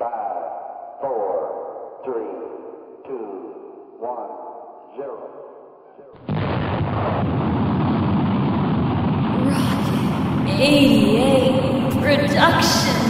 Five, four, three, two, one, zero. Rocket 88 Production.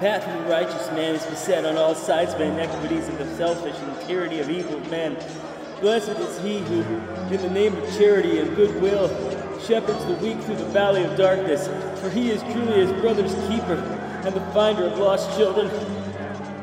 Path of the righteous man is beset on all sides by inequities of the selfish and the tyranny of evil men. Blessed is he who, in the name of charity and goodwill, shepherds the weak through the valley of darkness, for he is truly his brother's keeper and the finder of lost children.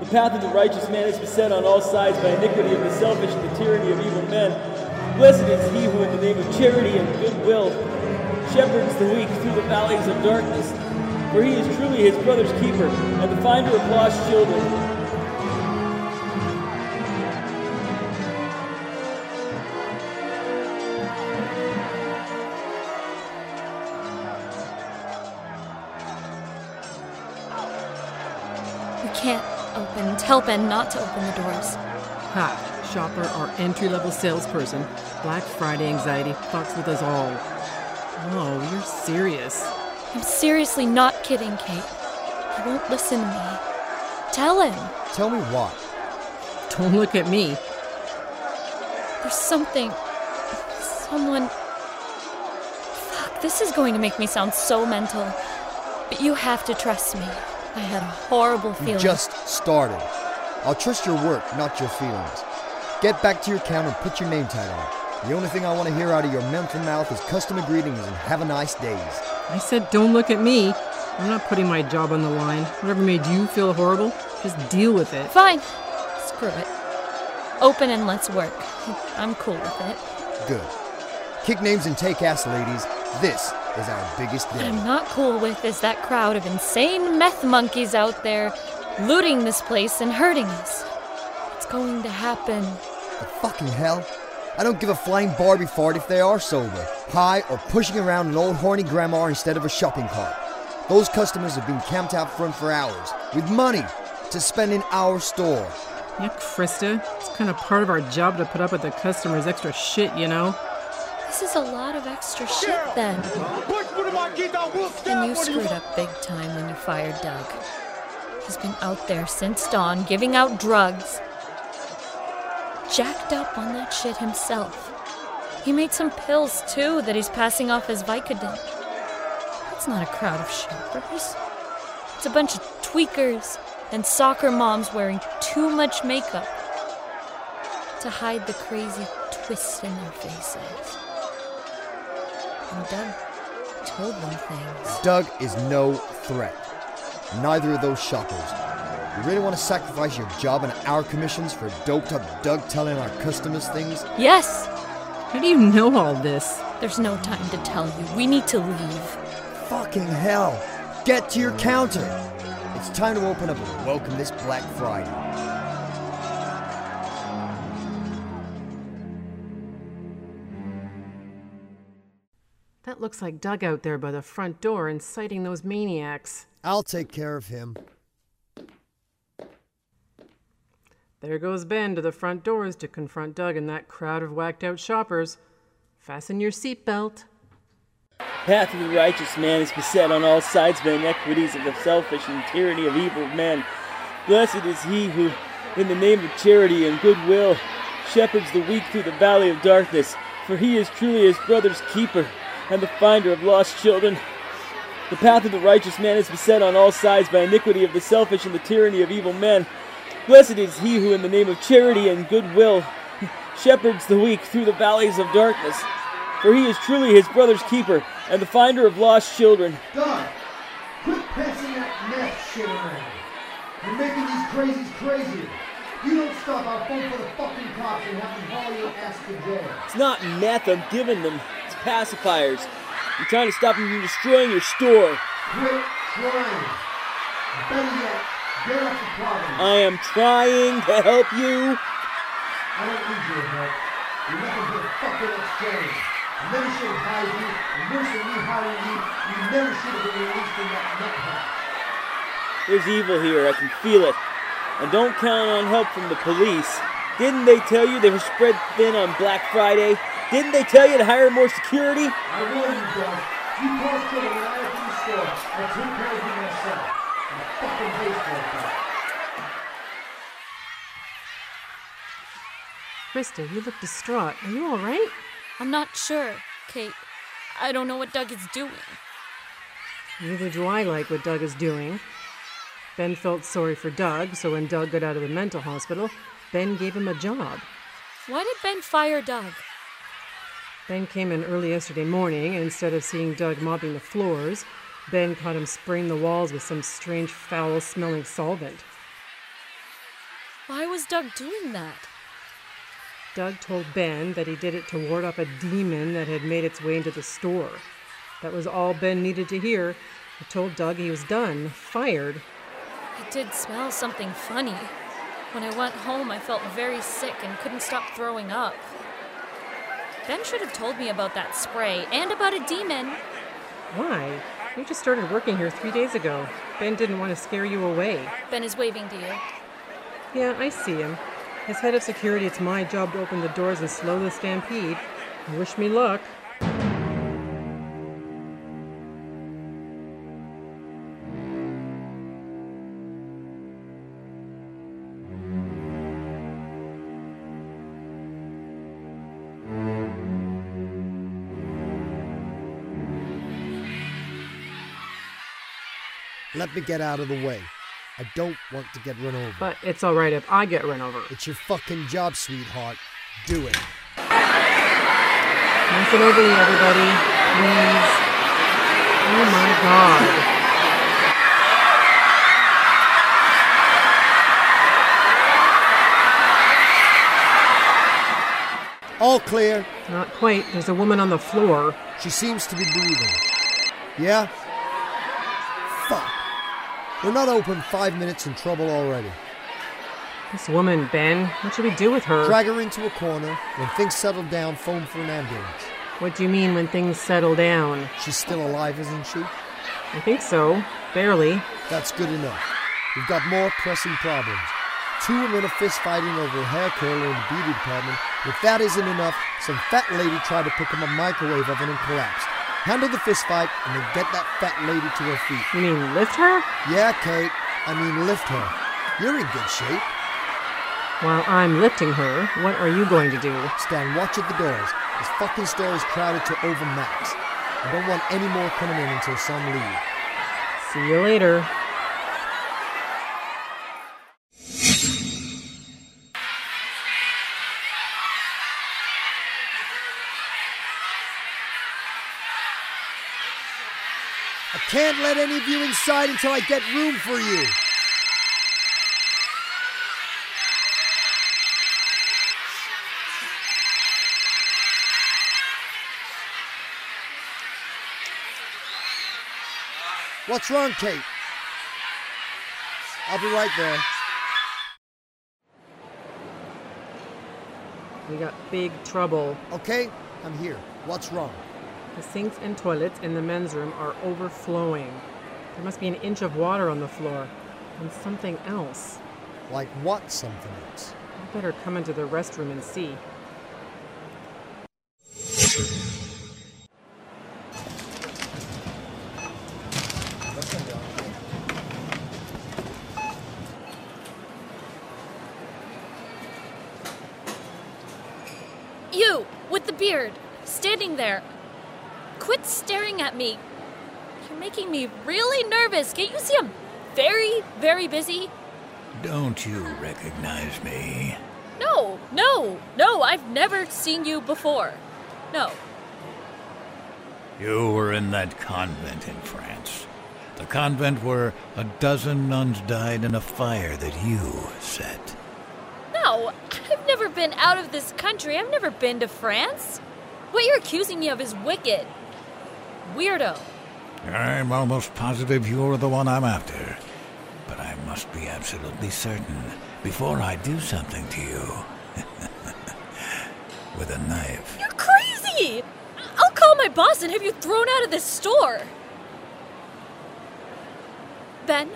The path of the righteous man is beset on all sides by iniquity of the selfish and the tyranny of evil men. Blessed is he who, in the name of charity and goodwill, shepherds the weak through the valleys of darkness, for he is truly his brother's keeper and the finder of lost children. We can't open. Tell Ben not to open the doors. Ha! Shopper, our entry level salesperson. Black Friday anxiety fucks with us all. Oh, you're serious. I'm seriously not kidding, Kate. He won't listen to me. Tell him. Tell me what? Don't look at me. There's something. Someone. Fuck, this is going to make me sound so mental. But you have to trust me. I had a horrible You feeling. just started. I'll trust your work, not your feelings. Get back to your counter and put your name tag on. The only thing I want to hear out of your mental mouth is customer greetings and have a nice days. I said don't look at me. I'm not putting my job on the line. Whatever made you feel horrible, just deal with it. Fine. Screw it. Open and let's work. I'm cool with it. Good. Kick names and take ass, ladies. This is our biggest day. What. I'm not cool with is that crowd of insane meth monkeys out there looting this place and hurting us. It's going to happen. The fucking hell? I don't give a flying Barbie fart if they are sober, high, or pushing around an old horny grandma instead of a shopping cart. Those customers have been camped out front for hours, with money to spend in our store. Yeah, Krista. It's kind of part of our job to put up with the customers' extra shit, you know? This is a lot of extra shit then. And you screwed up big time when you fired Doug. He's been out there since dawn giving out drugs. Jacked up on that shit himself. He made some pills too that he's passing off as Vicodin. That's not a crowd of shoppers. It's a bunch of tweakers and soccer moms wearing too much makeup to hide the crazy twists in their faces. And Doug told them things. Doug is no threat. Neither of those shoppers. You really want to sacrifice your job and our commissions for doped up Doug telling our customers things? Yes! How do you know all this? There's no time to tell you. We need to leave. Fucking hell! Get to your counter! It's time to open up and welcome this Black Friday. That looks like Doug out there by the front door inciting those maniacs. I'll take care of him. There goes Ben to the front doors to confront Doug and that crowd of whacked out shoppers. Fasten your seatbelt. The path of the righteous man is beset on all sides by inequities of the selfish and tyranny of evil men. Blessed is he who, in the name of charity and goodwill, shepherds the weak through the valley of darkness, for he is truly his brother's keeper and the finder of lost children. The path of the righteous man is beset on all sides by iniquity of the selfish and the tyranny of evil men. Blessed is he who, in the name of charity and goodwill, shepherds the weak through the valleys of darkness, for he is truly his brother's keeper and the finder of lost children. Doug, quit passing that meth shit around. You're making these crazies crazier. You don't stop, I'll phone for the fucking cops and have them haul your ass to jail. It's not meth I'm giving them, it's pacifiers. I'm trying to stop them from destroying your store. Quit trying. Better yet, get off the problem. I am trying to help you. I don't need your help. You're nothing but a fucking exchange. I never should have hired you, and worse than me hiring you, you never should have been released from that nut. There's evil here, I can feel it. And don't count on help from the police. Didn't they tell you they were spread thin on Black Friday? Didn't they tell you to hire more security? I warn you, Doug. You cause trouble when I the store, I'll take care of you myself. I'm a fucking baseball player. Krista, you look distraught. Are you all right? I'm not sure, Kate. I don't know what Doug is doing. Neither do I like what Doug is doing. Ben felt sorry for Doug, so when Doug got out of the mental hospital, Ben gave him a job. Why did Ben fire Doug? Ben came in early yesterday morning, and instead of seeing Doug mopping the floors, Ben caught him spraying the walls with some strange foul smelling solvent. Why was Doug doing that? Doug told Ben that he did it to ward off a demon that had made its way into the store. That was all Ben needed to hear. He told Doug he was done, fired. I did smell something funny. When I went home, I felt very sick and couldn't stop throwing up. Ben should have told me about that spray and about a demon. Why? You just started working here three days ago. Ben didn't want to scare you away. Ben is waving to you. Yeah, I see him. As head of security, it's my job to open the doors and slow the stampede. Wish me luck. Let me get out of the way. I don't want to get run over. But it's all right if I get run over. It's your fucking job, sweetheart. Do it. Nice and orderly, everybody. Please. Oh my god. All clear. Not quite. There's a woman on the floor. She seems to be breathing. Yeah? We're not open five minutes in trouble already. This woman, Ben. What should we do with her? Drag her into a corner. When things settle down, phone for an ambulance. What do you mean when things settle down? She's still alive, isn't she? I think so. Barely. That's good enough. We've got more pressing problems. Two women are fist fighting over a hair curler in the beauty department. If that isn't enough, some fat lady tried to pick up a microwave oven and collapsed. Handle the fist fight and then get that fat lady to her feet. You mean lift her? Yeah, Kate. I mean, lift her. You're in good shape. While I'm lifting her, what are you going to do? Stand watch at the doors. This fucking store is crowded to over max. I don't want any more coming in until some leave. See you later. Can't let any of you inside until I get room for you. What's wrong, Kate? I'll be right there. We got big trouble. Okay, I'm here. What's wrong? The sinks and toilets in the men's room are overflowing. There must be an inch of water on the floor. And something else. Like what something else? I better come into the restroom and see. You, with the beard, standing there. Quit staring at me. You're making me really nervous. Can't you see I'm very, very busy? Don't you recognize me? No, no, no, I've never seen you before. No. You were in that convent in France. The convent where a dozen nuns died in a fire that you set. No, I've never been out of this country. I've never been to France. What you're accusing me of is wicked. Weirdo. I'm almost positive you're the one I'm after. But I must be absolutely certain before I do something to you. With a knife. You're crazy! I'll call my boss and have you thrown out of this store. Ben,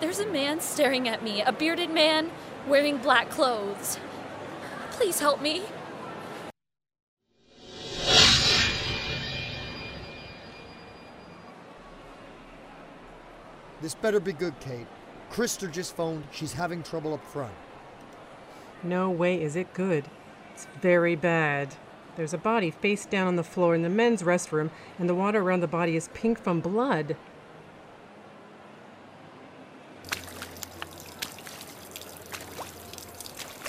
there's a man staring at me, a bearded man wearing black clothes. Please help me. This better be good, Kate. Krista just phoned. She's having trouble up front. No way is it good. It's very bad. There's a body face down on the floor in the men's restroom, and the water around the body is pink from blood.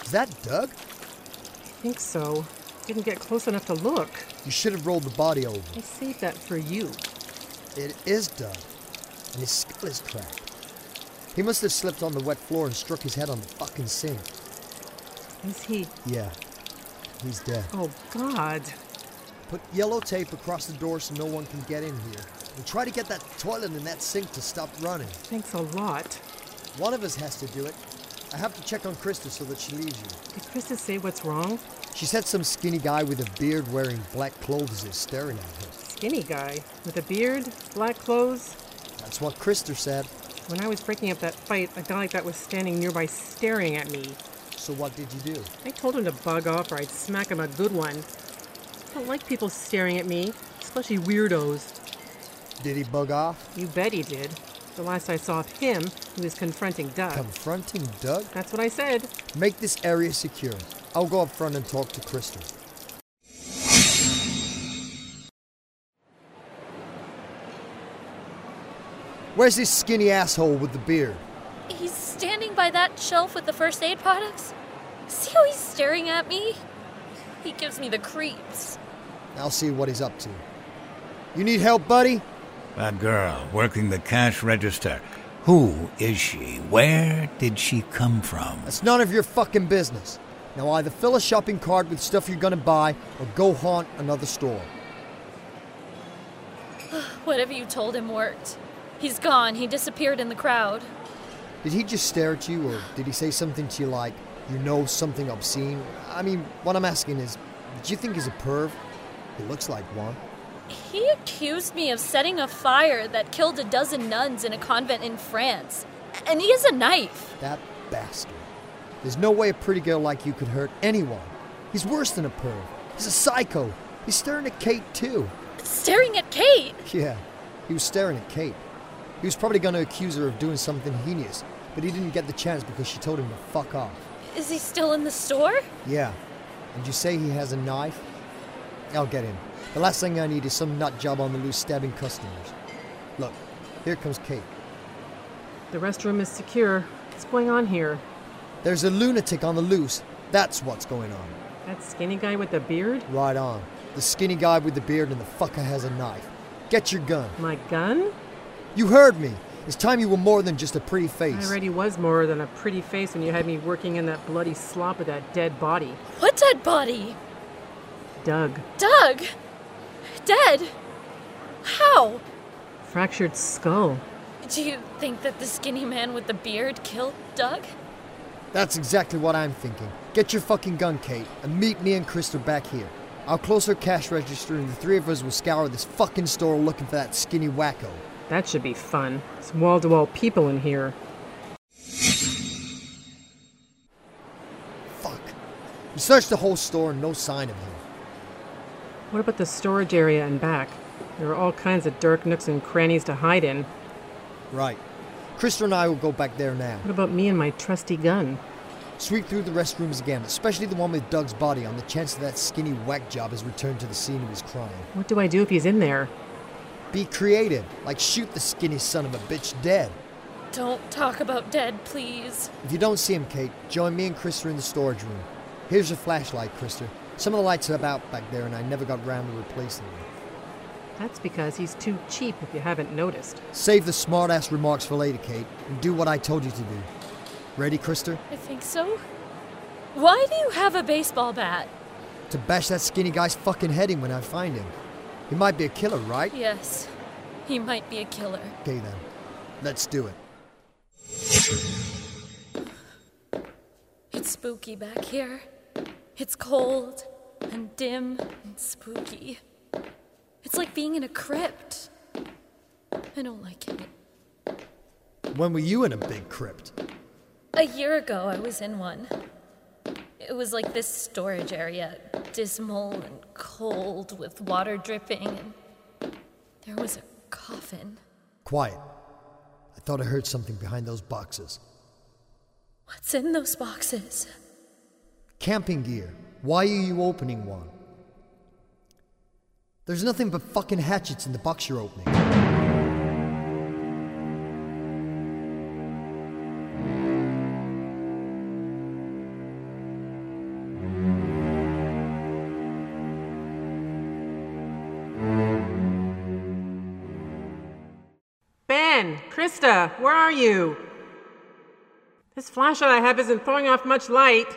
Is that Doug? I think so. Didn't get close enough to look. You should have rolled the body over. I saved that for you. It is Doug. And his skull is cracked. He must have slipped on the wet floor and struck his head on the fucking sink. Is he? Yeah. He's dead. Oh, God. Put yellow tape across the door so no one can get in here. And try to get that toilet and that sink to stop running. Thanks a lot. One of us has to do it. I have to check on Krista so that she leaves you. Did Krista say what's wrong? She said some skinny guy with a beard wearing black clothes is staring at her. Skinny guy with a beard, black clothes. That's what Krista said. When I was breaking up that fight, a guy like that was standing nearby staring at me. So what did you do? I told him to bug off or I'd smack him a good one. I don't like people staring at me, especially weirdos. Did he bug off? You bet he did. The last I saw of him, he was confronting Doug. Confronting Doug? That's what I said. Make this area secure. I'll go up front and talk to Krista. Where's this skinny asshole with the beard? He's standing by that shelf with the first aid products. See how he's staring at me? He gives me the creeps. I'll see what he's up to. You need help, buddy? That girl working the cash register. Who is she? Where did she come from? That's none of your fucking business. Now either fill a shopping cart with stuff you're gonna buy or go haunt another store. Whatever you told him worked. He's gone. He disappeared in the crowd. Did he just stare at you or did he say something to you like, you know, something obscene? I mean, what I'm asking is, do you think he's a perv? He looks like one. He accused me of setting a fire that killed a dozen nuns in a convent in France. And he has a knife. That bastard. There's no way a pretty girl like you could hurt anyone. He's worse than a perv. He's a psycho. He's staring at Kate, too. Staring at Kate. Yeah, he was staring at Kate. He was probably going to accuse her of doing something heinous, but he didn't get the chance because she told him to fuck off. Is he still in the store? Yeah. And you say he has a knife? I'll get him. The last thing I need is some nut job on the loose stabbing customers. Look, here comes Kate. The restroom is secure. What's going on here? There's a lunatic on the loose. That's what's going on. That skinny guy with the beard? Right on. The skinny guy with the beard and the fucker has a knife. Get your gun. My gun? You heard me. It's time you were more than just a pretty face. I already was more than a pretty face when you had me working in that bloody slop of that dead body. What dead body? Doug. Doug! Dead? How? Fractured skull. Do you think that the skinny man with the beard killed Doug? That's exactly what I'm thinking. Get your fucking gun, Kate, and meet me and Crystal back here. I'll close her cash register and the three of us will scour this fucking store looking for that skinny wacko. That should be fun. Some wall to wall people in here. Fuck. We searched the whole store and no sign of him. What about the storage area and back? There are all kinds of dark nooks and crannies to hide in. Right. Krista and I will go back there now. What about me and my trusty gun? Sweep through the restrooms again, especially the one with Doug's body, on the chance that that skinny whack job has returned to the scene of his crime. What do I do if he's in there? Be creative, like shoot the skinny son of a bitch dead. Don't talk about dead, please. If you don't see him, Kate, join me and Krista in the storage room. Here's your flashlight, Krista. Some of the lights are out back there, and I never got round to replacing them. That's because he's too cheap if you haven't noticed. Save the smartass remarks for later, Kate, and do what I told you to do. Ready, Krista? I think so. Why do you have a baseball bat? To bash that skinny guy's fucking head in when I find him. He might be a killer, right? Yes, he might be a killer. Okay then. Let's do it. It's spooky back here. It's cold and dim and spooky. It's like being in a crypt. I don't like it. When were you in a big crypt? A year ago, I was in one. It was like this storage area, dismal and cold with water dripping, and there was a coffin. Quiet. I thought I heard something behind those boxes. What's in those boxes? Camping gear. Why are you opening one? There's nothing but fucking hatchets in the box you're opening. Ben! Krista! Where are you? This flashlight I have isn't throwing off much light.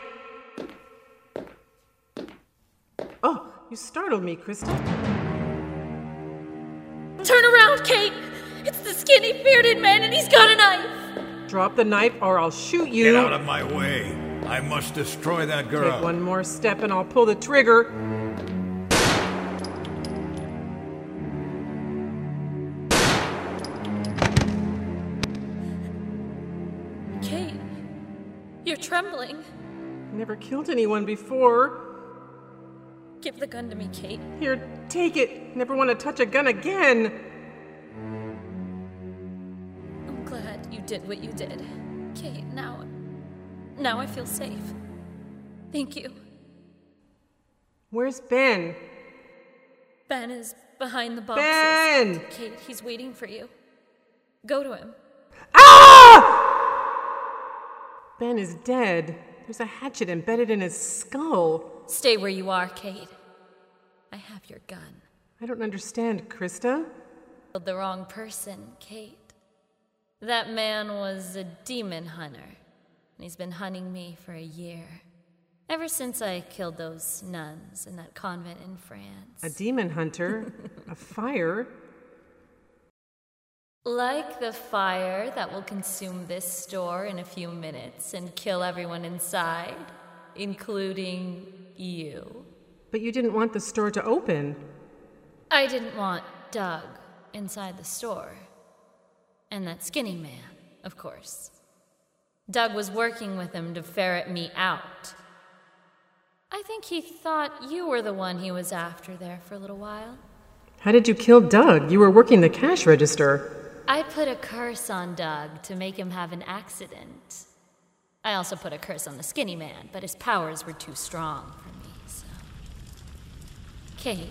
Oh, you startled me, Krista. Turn around, Kate! It's the skinny, bearded man, and he's got a knife! Drop the knife or I'll shoot you. Get out of my way. I must destroy that girl. Take one more step and I'll pull the trigger. Trembling. Never killed anyone before. Give the gun to me, Kate. Here, take it. Never want to touch a gun again. I'm glad you did what you did. Kate, now. Now I feel safe. Thank you. Where's Ben? Ben is behind the boxes. Ben! Kate, he's waiting for you. Go to him. Ben is dead. There's a hatchet embedded in his skull. Stay where you are, Kate. I have your gun. I don't understand, Krista. Killed the wrong person, Kate. That man was a demon hunter, and he's been hunting me for a year. Ever since I killed those nuns in that convent in France. A demon hunter? a fire? Like the fire that will consume this store in a few minutes and kill everyone inside, including you. But you didn't want the store to open. I didn't want Doug inside the store. And that skinny man, of course. Doug was working with him to ferret me out. I think he thought you were the one he was after there for a little while. How did you kill Doug? You were working the cash register. I put a curse on Doug to make him have an accident. I also put a curse on the skinny man, but his powers were too strong for me, so. Kate,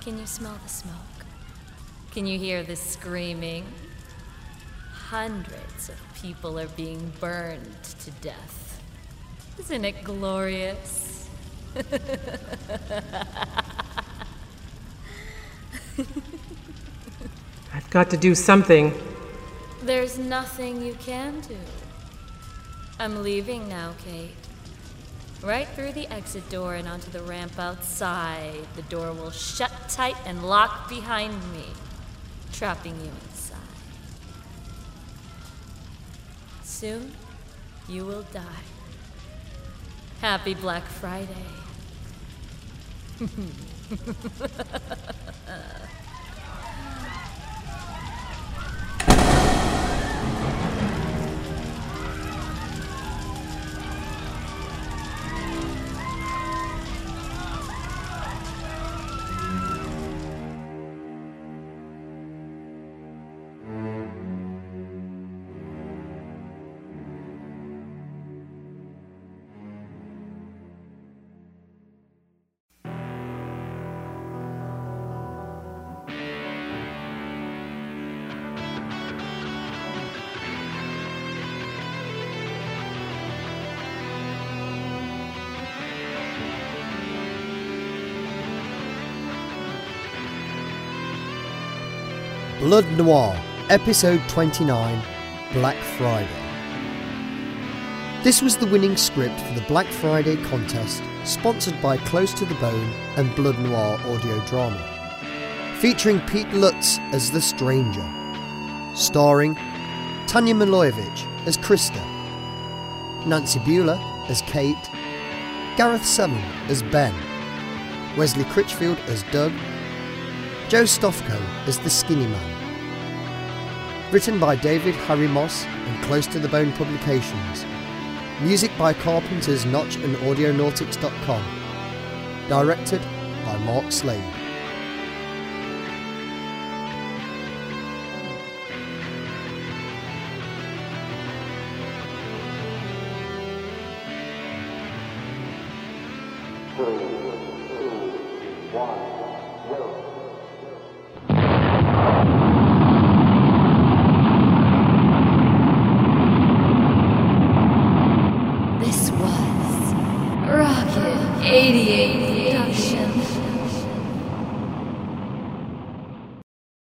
can you smell the smoke? Can you hear the screaming? Hundreds of people are being burned to death. Isn't it glorious? Got to do something. There's nothing you can do. I'm leaving now, Kate. Right through the exit door and onto the ramp outside. The door will shut tight and lock behind me, trapping you inside. Soon, you will die. Happy Black Friday. Blood Noir, Episode 29 Black Friday. This was the winning script for the Black Friday contest, sponsored by Close to the Bone and Blood Noir audio drama. Featuring Pete Lutz as the Stranger. Starring Tanya Milojevic as Krista, Nancy Bueller as Kate, Gareth Seven as Ben, Wesley Critchfield as Doug, Joe Stofko as the Skinny Man. Written by David Harry Moss and Close to the Bone Publications. Music by Carpenters Notch and Audionautics.com. Directed by Mark Slade.